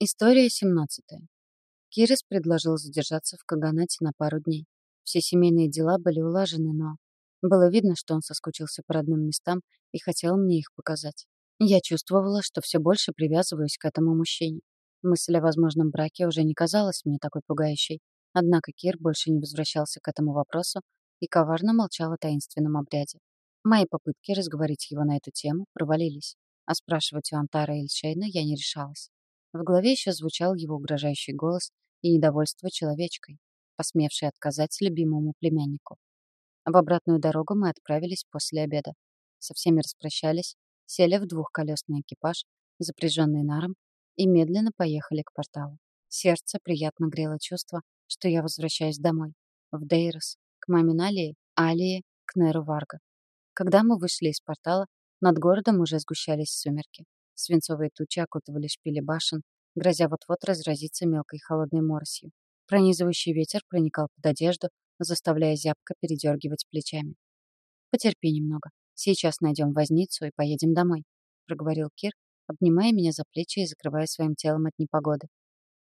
История 17. Кирис предложил задержаться в Каганате на пару дней. Все семейные дела были улажены, но... Было видно, что он соскучился по родным местам и хотел мне их показать. Я чувствовала, что все больше привязываюсь к этому мужчине. Мысль о возможном браке уже не казалась мне такой пугающей. Однако Кир больше не возвращался к этому вопросу и коварно молчал о таинственном обряде. Мои попытки разговорить его на эту тему провалились, а спрашивать у Антара Эльшейна я не решалась. В голове еще звучал его угрожающий голос и недовольство человечкой, посмевшей отказать любимому племяннику. В обратную дорогу мы отправились после обеда. Со всеми распрощались, сели в двухколесный экипаж, запряженный наром, и медленно поехали к порталу. Сердце приятно грело чувство, что я возвращаюсь домой, в Дейрос, к маме Налии, Алии, к Неру Варга. Когда мы вышли из портала, над городом уже сгущались сумерки. Свинцовые тучи окутывали шпили башен, грозя вот-вот разразиться мелкой холодной моросью. Пронизывающий ветер проникал под одежду, заставляя зябко передергивать плечами. «Потерпи немного. Сейчас найдем возницу и поедем домой», — проговорил Кир, обнимая меня за плечи и закрывая своим телом от непогоды.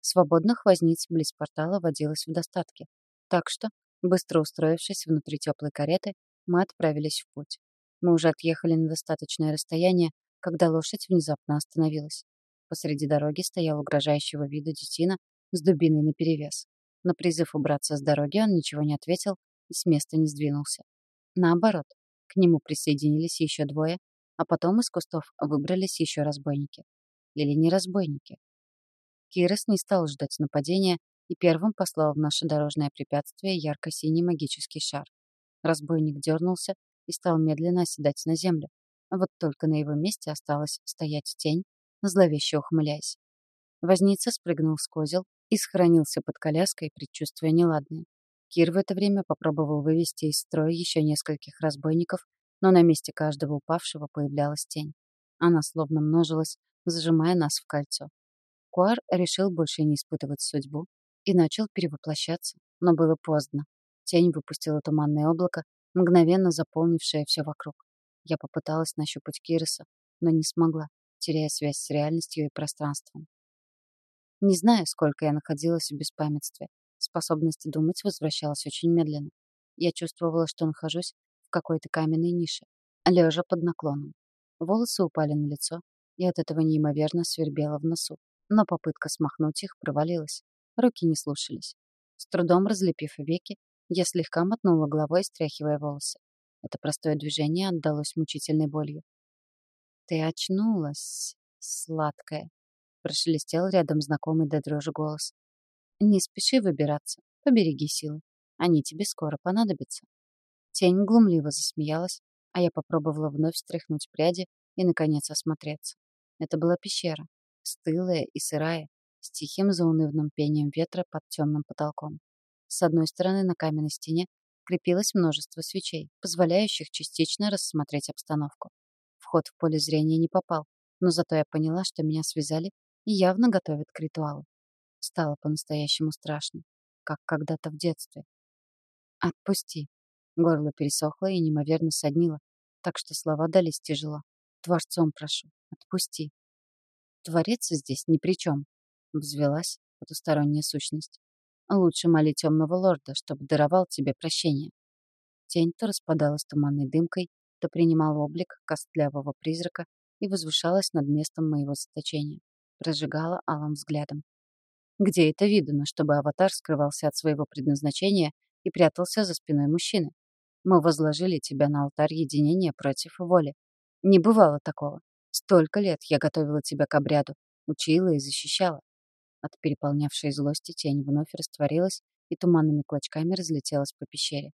Свободных возниц близ портала водилось в достатке, так что, быстро устроившись внутри теплой кареты, мы отправились в путь. Мы уже отъехали на достаточное расстояние, когда лошадь внезапно остановилась. Посреди дороги стоял угрожающего вида детина с дубиной наперевес. На призыв убраться с дороги он ничего не ответил и с места не сдвинулся. Наоборот, к нему присоединились еще двое, а потом из кустов выбрались еще разбойники. Или не разбойники. Кирос не стал ждать нападения и первым послал в наше дорожное препятствие ярко-синий магический шар. Разбойник дернулся и стал медленно оседать на землю, вот только на его месте осталась стоять тень, зловеще ухмыляясь. Возница спрыгнул с козел и схоронился под коляской, предчувствуя неладное. Кир в это время попробовал вывести из строя еще нескольких разбойников, но на месте каждого упавшего появлялась тень. Она словно множилась, зажимая нас в кольцо. Куар решил больше не испытывать судьбу и начал перевоплощаться, но было поздно. Тень выпустила туманное облако, мгновенно заполнившее все вокруг. Я попыталась нащупать Кириса, но не смогла, теряя связь с реальностью и пространством. Не знаю, сколько я находилась в беспамятстве. Способность думать возвращалась очень медленно. Я чувствовала, что нахожусь в какой-то каменной нише, лежа под наклоном. Волосы упали на лицо, и от этого неимоверно свербело в носу. Но попытка смахнуть их провалилась. Руки не слушались. С трудом разлепив веки, я слегка мотнула головой, стряхивая волосы. Это простое движение отдалось мучительной болью. «Ты очнулась, сладкая», — прошелестел рядом знакомый до дрожи голос. «Не спеши выбираться, побереги силы. Они тебе скоро понадобятся». Тень глумливо засмеялась, а я попробовала вновь стряхнуть пряди и, наконец, осмотреться. Это была пещера, стылая и сырая, с тихим заунывным пением ветра под темным потолком. С одной стороны на каменной стене крепилось множество свечей, позволяющих частично рассмотреть обстановку. Вход в поле зрения не попал, но зато я поняла, что меня связали и явно готовят к ритуалу. Стало по-настоящему страшно, как когда-то в детстве. «Отпусти». Горло пересохло и неимоверно соднило, так что слова дались тяжело. «Творцом прошу, отпусти». «Творец здесь ни при чем», — взвелась потусторонняя сущность. Лучше моли темного лорда, чтобы даровал тебе прощение. Тень то распадалась туманной дымкой, то принимала облик костлявого призрака и возвышалась над местом моего заточения. Прожигала алым взглядом. Где это видано, чтобы аватар скрывался от своего предназначения и прятался за спиной мужчины? Мы возложили тебя на алтарь единения против воли. Не бывало такого. Столько лет я готовила тебя к обряду, учила и защищала. От переполнявшей злости тень вновь растворилась и туманными клочками разлетелась по пещере.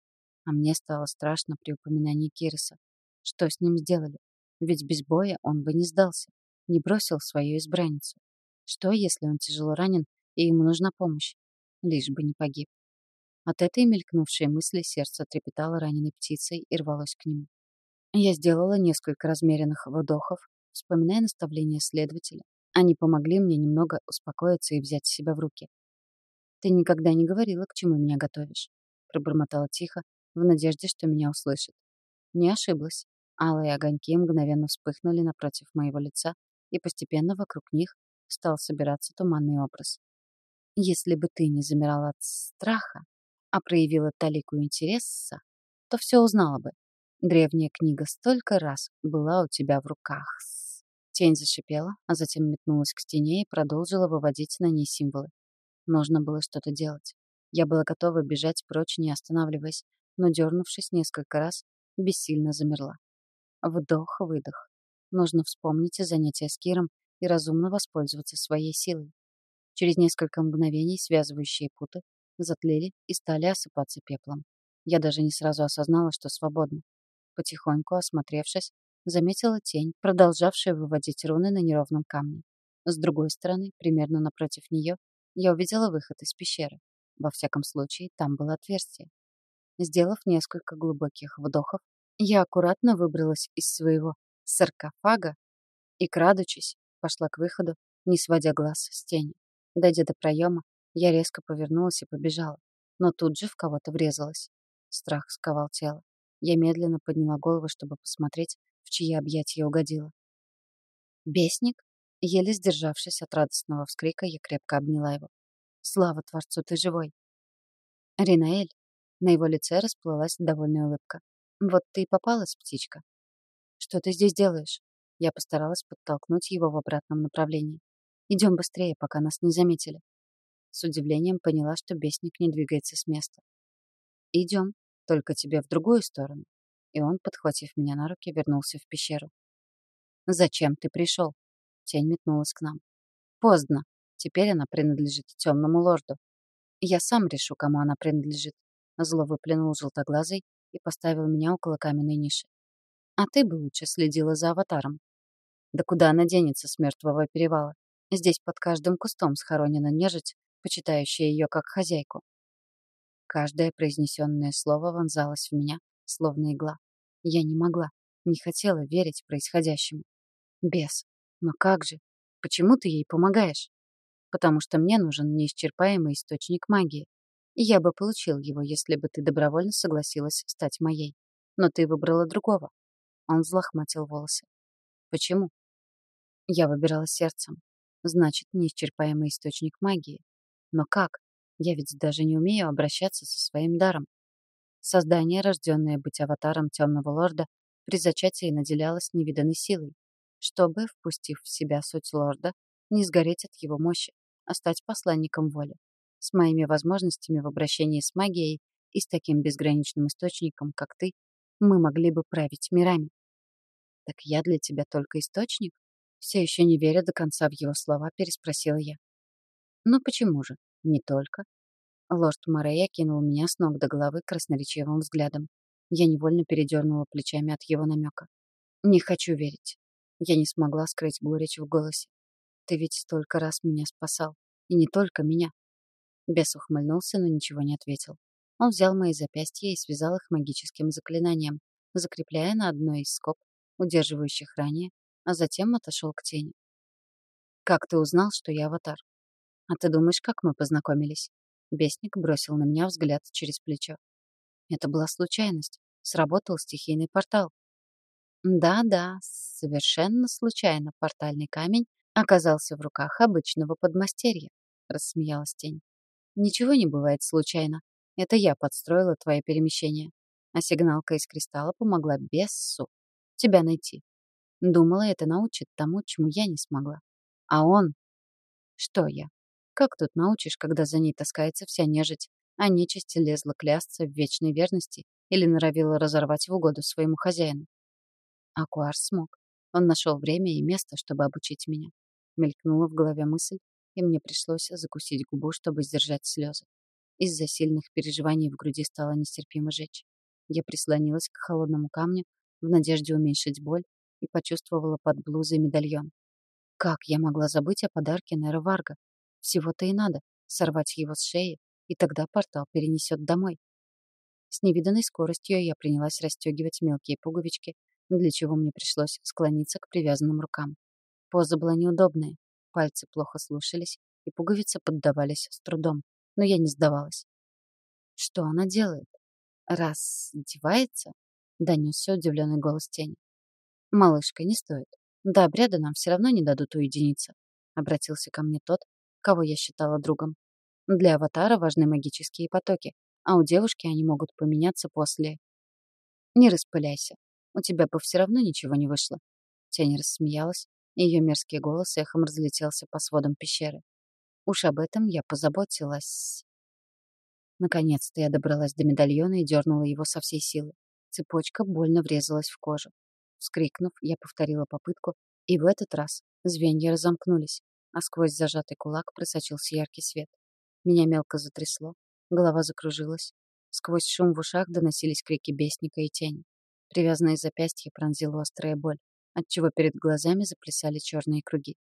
А мне стало страшно при упоминании Кириса. Что с ним сделали? Ведь без боя он бы не сдался, не бросил свою избранницу. Что, если он тяжело ранен и ему нужна помощь? Лишь бы не погиб. От этой мелькнувшей мысли сердце трепетало раненой птицей и рвалось к нему. Я сделала несколько размеренных вдохов, вспоминая наставления следователя, они помогли мне немного успокоиться и взять себя в руки. «Ты никогда не говорила, к чему меня готовишь», — пробормотала тихо, в надежде, что меня услышат. Не ошиблась. Алые огоньки мгновенно вспыхнули напротив моего лица, и постепенно вокруг них стал собираться туманный образ. Если бы ты не замирала от страха, а проявила талику интереса, то все узнала бы. Древняя книга столько раз была у тебя в руках. Тень зашипела, а затем метнулась к стене и продолжила выводить на ней символы. Нужно было что-то делать. Я была готова бежать прочь, не останавливаясь, но, дернувшись несколько раз, бессильно замерла. Вдох-выдох. Нужно вспомнить занятия с Киром и разумно воспользоваться своей силой. Через несколько мгновений связывающие путы затлели и стали осыпаться пеплом. Я даже не сразу осознала, что свободна. Потихоньку осмотревшись, заметила тень, продолжавшая выводить руны на неровном камне. С другой стороны, примерно напротив нее, я увидела выход из пещеры. Во всяком случае, там было отверстие. Сделав несколько глубоких вдохов, я аккуратно выбралась из своего саркофага и, крадучись, пошла к выходу, не сводя глаз с тени. Дойдя до проема, я резко повернулась и побежала, но тут же в кого-то врезалась. Страх сковал тело. Я медленно подняла голову, чтобы посмотреть, в чьи объятия угодила. «Бесник?» Еле сдержавшись от радостного вскрика, я крепко обняла его. «Слава Творцу, ты живой!» «Ринаэль!» На его лице расплылась довольная улыбка. «Вот ты и попалась, птичка!» «Что ты здесь делаешь?» Я постаралась подтолкнуть его в обратном направлении. «Идем быстрее, пока нас не заметили». С удивлением поняла, что бесник не двигается с места. «Идем, только тебе в другую сторону». И он, подхватив меня на руки, вернулся в пещеру. «Зачем ты пришел?» Тень метнулась к нам. «Поздно. Теперь она принадлежит темному лорду. Я сам решу, кому она принадлежит». Зло выплюнул желтоглазый и поставил меня около каменной ниши. «А ты бы лучше следила за аватаром». «Да куда она денется с мертвого перевала? Здесь под каждым кустом схоронена нежить, почитающая ее как хозяйку. Каждое произнесенное слово вонзалось в меня, словно игла. Я не могла, не хотела верить происходящему. Бес. Но как же? Почему ты ей помогаешь? Потому что мне нужен неисчерпаемый источник магии. И я бы получил его, если бы ты добровольно согласилась стать моей. Но ты выбрала другого. Он взлохматил волосы. Почему? Я выбирала сердцем. Значит, неисчерпаемый источник магии. Но как? Я ведь даже не умею обращаться со своим даром. Создание, рожденное быть аватаром темного лорда, при зачатии наделялось невиданной силой, чтобы, впустив в себя суть лорда, не сгореть от его мощи, а стать посланником воли. С моими возможностями в обращении с магией и с таким безграничным источником, как ты, мы могли бы править мирами. Так я для тебя только источник? Все еще не веря до конца в его слова, переспросила я. Но почему же? Не только. Лорд Морей окинул меня с ног до головы красноречивым взглядом. Я невольно передернула плечами от его намека. Не хочу верить. Я не смогла скрыть горечь в голосе. Ты ведь столько раз меня спасал. И не только меня. Бес ухмыльнулся, но ничего не ответил. Он взял мои запястья и связал их магическим заклинанием, закрепляя на одной из скоб, удерживающих ранее, а затем отошел к тени. «Как ты узнал, что я аватар?» «А ты думаешь, как мы познакомились?» Бесник бросил на меня взгляд через плечо. Это была случайность. Сработал стихийный портал. Да-да, совершенно случайно портальный камень оказался в руках обычного подмастерья, рассмеялась тень. Ничего не бывает случайно. Это я подстроила твое перемещение. А сигналка из кристалла помогла Бессу тебя найти. Думала, это научит тому, чему я не смогла. А он... Что я? Как тут научишь, когда за ней таскается вся нежить, а нечисть лезла клясться в вечной верности или норовила разорвать в угоду своему хозяину? Акуар смог. Он нашел время и место, чтобы обучить меня. Мелькнула в голове мысль, и мне пришлось закусить губу, чтобы сдержать слезы. Из-за сильных переживаний в груди стало нестерпимо жечь. Я прислонилась к холодному камню в надежде уменьшить боль и почувствовала под блузой медальон. Как я могла забыть о подарке Нера Варга? Всего-то и надо сорвать его с шеи, и тогда портал перенесет домой. С невиданной скоростью я принялась расстегивать мелкие пуговички, для чего мне пришлось склониться к привязанным рукам. Поза была неудобная, пальцы плохо слушались, и пуговицы поддавались с трудом, но я не сдавалась. Что она делает? Раздевается? Донесся удивленный голос тени. Малышка, не стоит. До обряда нам все равно не дадут уединиться. — обратился ко мне тот, кого я считала другом. «Для аватара важны магические потоки, а у девушки они могут поменяться после...» «Не распыляйся. У тебя бы все равно ничего не вышло». Тень рассмеялась, и ее мерзкий голос эхом разлетелся по сводам пещеры. Уж об этом я позаботилась. Наконец-то я добралась до медальона и дернула его со всей силы. Цепочка больно врезалась в кожу. Вскрикнув, я повторила попытку, и в этот раз звенья разомкнулись, а сквозь зажатый кулак просочился яркий свет. Меня мелко затрясло, голова закружилась. Сквозь шум в ушах доносились крики бесника и тени. Привязанные запястья пронзила острая боль, отчего перед глазами заплясали черные круги.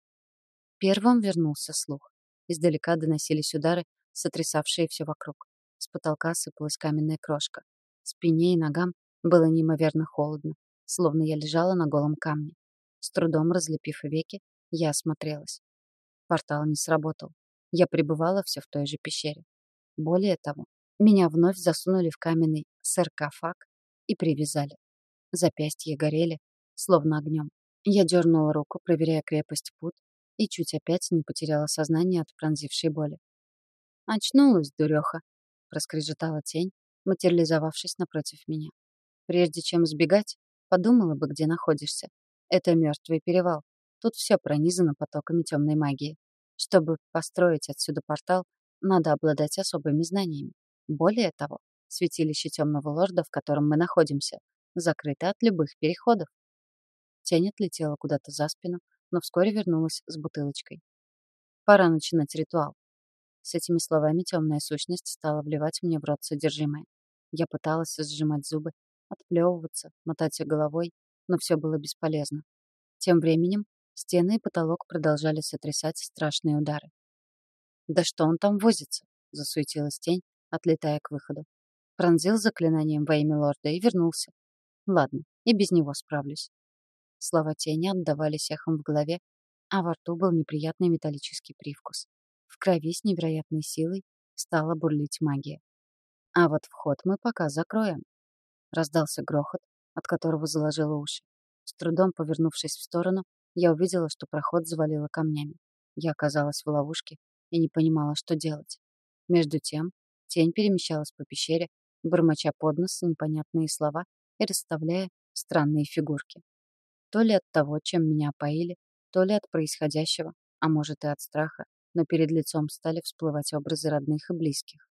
Первым вернулся слух. Издалека доносились удары, сотрясавшие все вокруг. С потолка сыпалась каменная крошка. Спине и ногам было неимоверно холодно, словно я лежала на голом камне. С трудом разлепив веки, я осмотрелась. Портал не сработал. Я пребывала все в той же пещере. Более того, меня вновь засунули в каменный саркофаг и привязали. Запястья горели, словно огнем. Я дернула руку, проверяя крепость пут, и чуть опять не потеряла сознание от пронзившей боли. «Очнулась, дуреха!» — проскрежетала тень, материализовавшись напротив меня. «Прежде чем сбегать, подумала бы, где находишься. Это мертвый перевал. Тут все пронизано потоками темной магии. Чтобы построить отсюда портал, надо обладать особыми знаниями. Более того, святилище темного лорда, в котором мы находимся, закрыто от любых переходов. Тень отлетела куда-то за спину, но вскоре вернулась с бутылочкой. Пора начинать ритуал. С этими словами темная сущность стала вливать мне в рот содержимое. Я пыталась сжимать зубы, отплевываться, мотать головой, но все было бесполезно. Тем временем стены и потолок продолжали сотрясать страшные удары. «Да что он там возится?» — засуетилась тень, отлетая к выходу. Пронзил заклинанием во имя лорда и вернулся. Ладно, и без него справлюсь. Слова тени отдавались эхом в голове, а во рту был неприятный металлический привкус. В крови с невероятной силой стала бурлить магия. А вот вход мы пока закроем. Раздался грохот, от которого заложило уши. С трудом повернувшись в сторону, я увидела, что проход завалило камнями. Я оказалась в ловушке и не понимала, что делать. Между тем, тень перемещалась по пещере, бормоча под нос непонятные слова и расставляя странные фигурки. То ли от того, чем меня поили, то ли от происходящего, а может и от страха, но перед лицом стали всплывать образы родных и близких.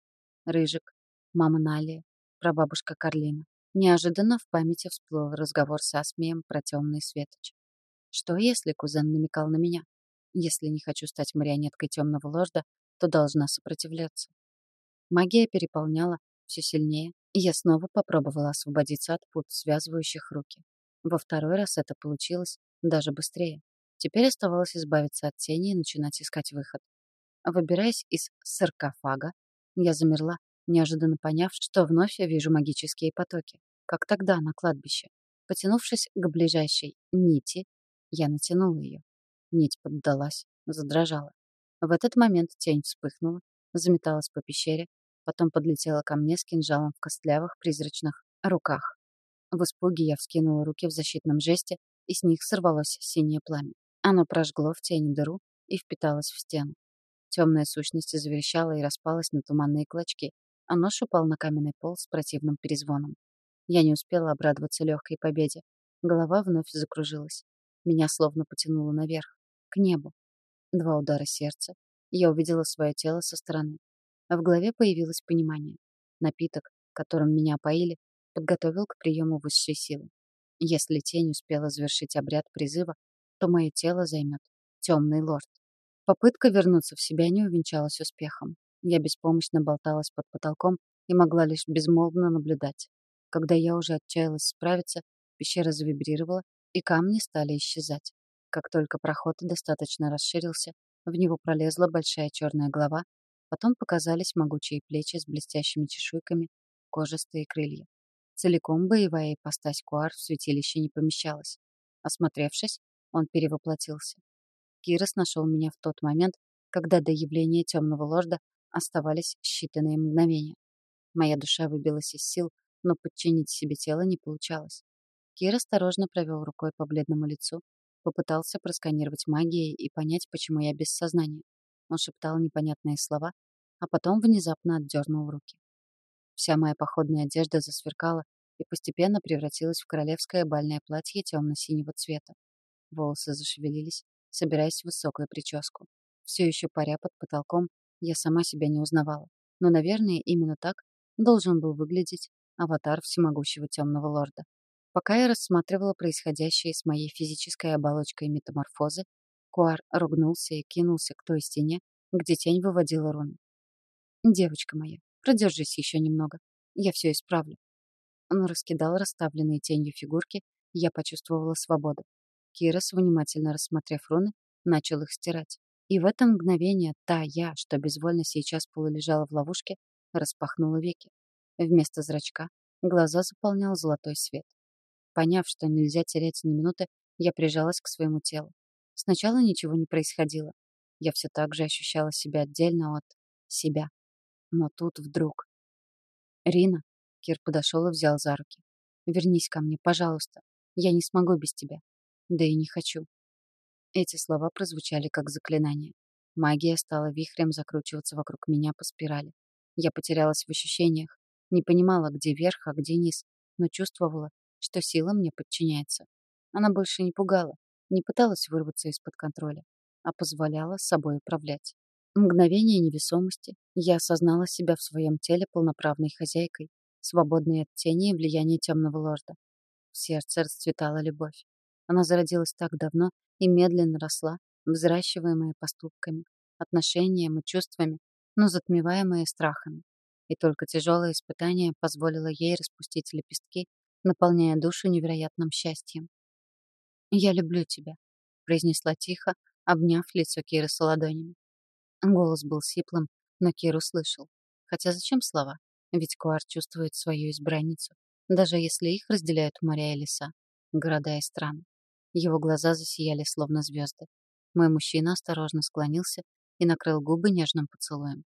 Рыжик, мама Налия, прабабушка Карлина. Неожиданно в памяти всплыл разговор с Асмием про темный светоч. Что если кузен намекал на меня? Если не хочу стать марионеткой темного лорда, то должна сопротивляться. Магия переполняла все сильнее, и я снова попробовала освободиться от пут, связывающих руки. Во второй раз это получилось даже быстрее. Теперь оставалось избавиться от тени и начинать искать выход. Выбираясь из саркофага, я замерла, неожиданно поняв, что вновь я вижу магические потоки, как тогда на кладбище. Потянувшись к ближайшей нити, я натянула ее. Нить поддалась, задрожала. В этот момент тень вспыхнула, заметалась по пещере, потом подлетела ко мне с кинжалом в костлявых призрачных руках. В испуге я вскинула руки в защитном жесте, и с них сорвалось синее пламя. Оно прожгло в тени дыру и впиталось в стену. Темная сущность заверещала и распалась на туманные клочки, а нож упал на каменный пол с противным перезвоном. Я не успела обрадоваться легкой победе. Голова вновь закружилась. Меня словно потянуло наверх, к небу. Два удара сердца. Я увидела свое тело со стороны. В голове появилось понимание. Напиток, которым меня поили, подготовил к приему высшей силы. Если тень успела завершить обряд призыва, то мое тело займет темный лорд. Попытка вернуться в себя не увенчалась успехом. Я беспомощно болталась под потолком и могла лишь безмолвно наблюдать. Когда я уже отчаялась справиться, пещера завибрировала, и камни стали исчезать. Как только проход достаточно расширился, в него пролезла большая черная голова, потом показались могучие плечи с блестящими чешуйками, кожистые крылья. Целиком боевая ипостась Куар в святилище не помещалась. Осмотревшись, он перевоплотился. Кирос нашел меня в тот момент, когда до явления темного лорда оставались считанные мгновения. Моя душа выбилась из сил, но подчинить себе тело не получалось. Кир осторожно провел рукой по бледному лицу, Попытался просканировать магией и понять, почему я без сознания. Он шептал непонятные слова, а потом внезапно отдернул руки. Вся моя походная одежда засверкала и постепенно превратилась в королевское бальное платье темно-синего цвета. Волосы зашевелились, собираясь в высокую прическу. Все еще паря под потолком, я сама себя не узнавала. Но, наверное, именно так должен был выглядеть аватар всемогущего темного лорда. Пока я рассматривала происходящее с моей физической оболочкой метаморфозы, Куар ругнулся и кинулся к той стене, где тень выводила руны. «Девочка моя, продержись еще немного. Я все исправлю». Он раскидал расставленные тенью фигурки, и я почувствовала свободу. Кирос, внимательно рассмотрев руны, начал их стирать. И в это мгновение та я, что безвольно сейчас полулежала в ловушке, распахнула веки. Вместо зрачка глаза заполнял золотой свет. Поняв, что нельзя терять ни минуты, я прижалась к своему телу. Сначала ничего не происходило. Я все так же ощущала себя отдельно от себя. Но тут вдруг... «Рина!» — Кир подошел и взял за руки. «Вернись ко мне, пожалуйста. Я не смогу без тебя. Да и не хочу». Эти слова прозвучали как заклинание. Магия стала вихрем закручиваться вокруг меня по спирали. Я потерялась в ощущениях, не понимала, где верх, а где низ, но чувствовала, что сила мне подчиняется. Она больше не пугала, не пыталась вырваться из-под контроля, а позволяла собой управлять. Мгновение невесомости я осознала себя в своем теле полноправной хозяйкой, свободной от тени и влияния темного лорда. В сердце расцветала любовь. Она зародилась так давно и медленно росла, взращиваемая поступками, отношениями, чувствами, но затмеваемая страхами. И только тяжелое испытание позволило ей распустить лепестки, наполняя душу невероятным счастьем. «Я люблю тебя», — произнесла тихо, обняв лицо Киры с ладонями. Голос был сиплым, но Кир услышал. Хотя зачем слова? Ведь Куар чувствует свою избранницу, даже если их разделяют моря и леса, города и страны. Его глаза засияли, словно звезды. Мой мужчина осторожно склонился и накрыл губы нежным поцелуем.